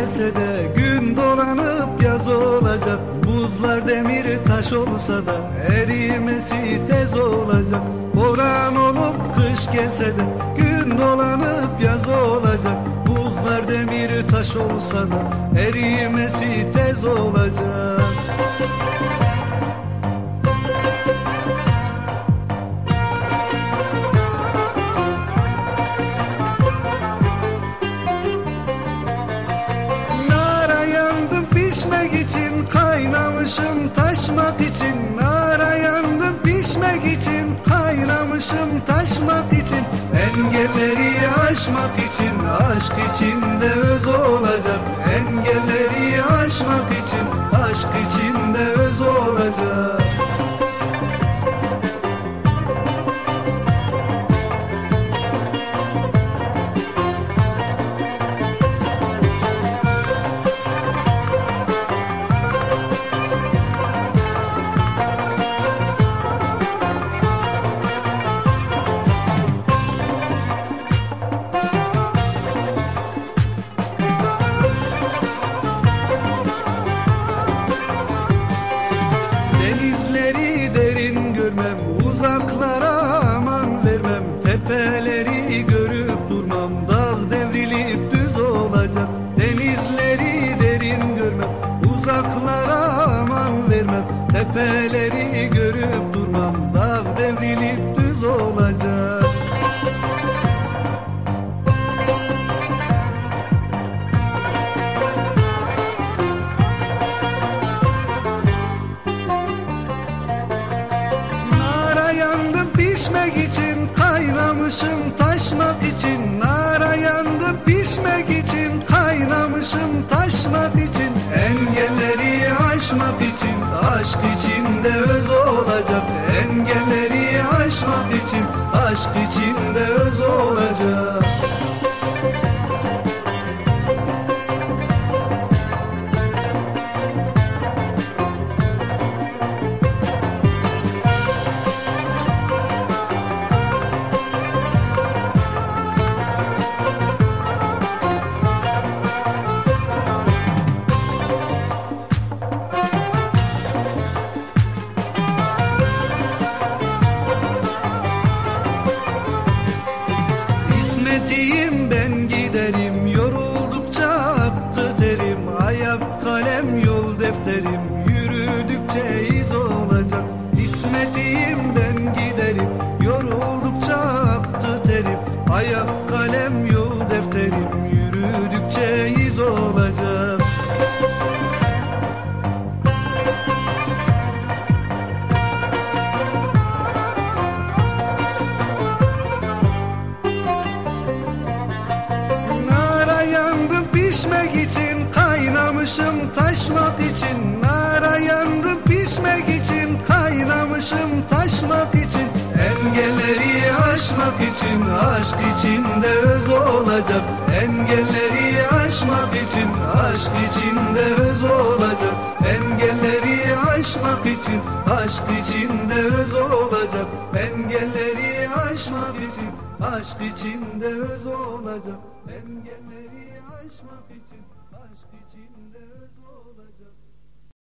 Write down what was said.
gelse de gün dolanıp yaz olacak. Buzlar demir taş olsa da erimesi tez olacak. Boran olup kış gelse de gün dolanıp yaz olacak. Buzlar demir taş olsa da erimesi tez olacak aşmak için Aşk içinde öz olacak. Engelleri aşmak için Aşk içinde öz olacak club. Kaynamışım taşmak için Nara yandım pişmek için Kaynamışım taşmak için Engelleri aşmak için Aşk içinde öz olacak. Engelleri aşmak için Aşk içinde öz olacak İsmetiyim ben aşmak için Aşk içinde öz olacak. Engelleri aşmak için Aşk içinde öz olacak. Engelleri aşmak için Aşk içinde öz olacak. Engelleri aşmak için Aşk içinde öz olacak. Engelleri aşmak için Aşk içinde öz